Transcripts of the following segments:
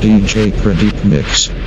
DJ Pradeep Mix.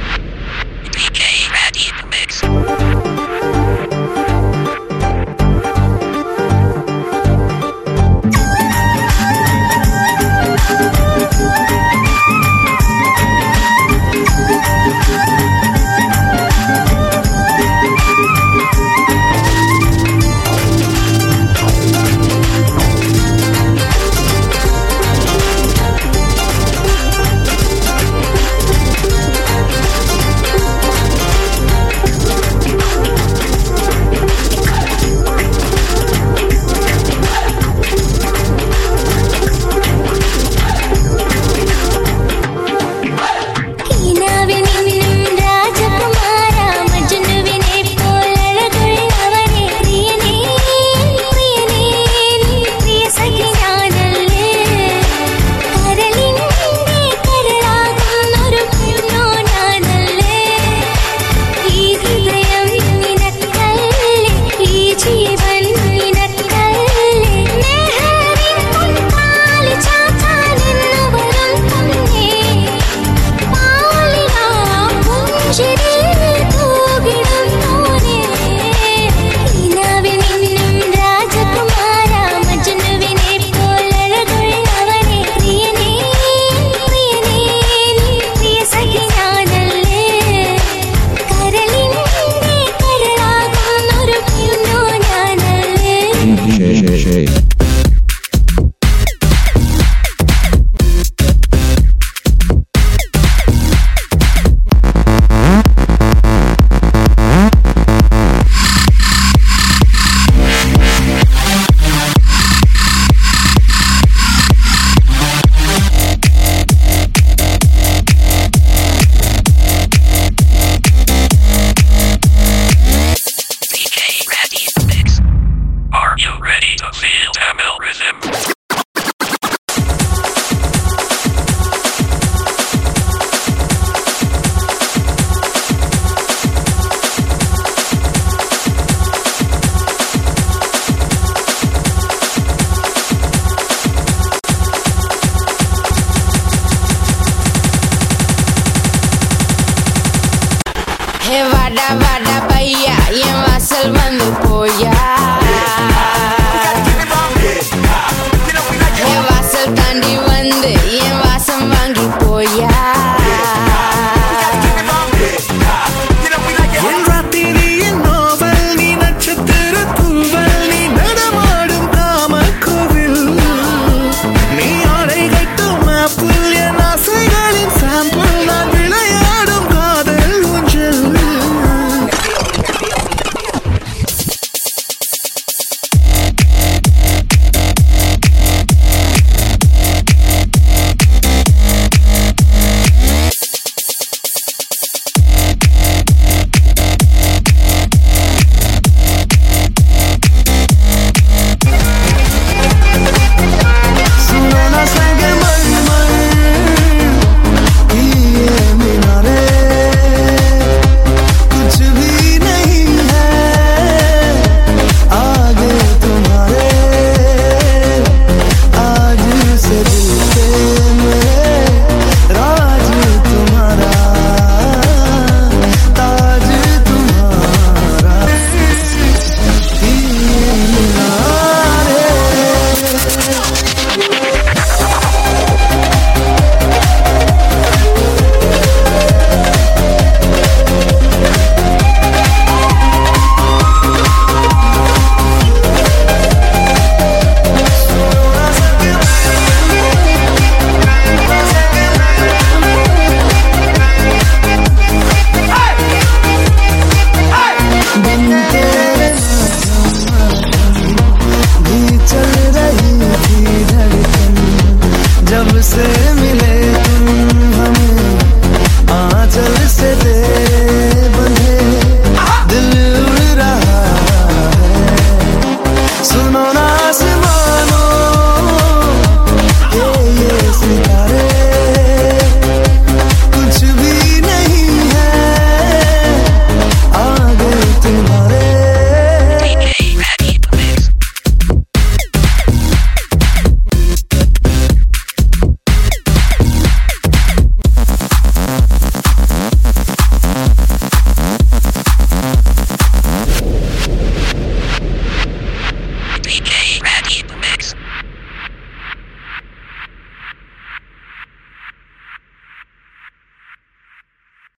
el mando.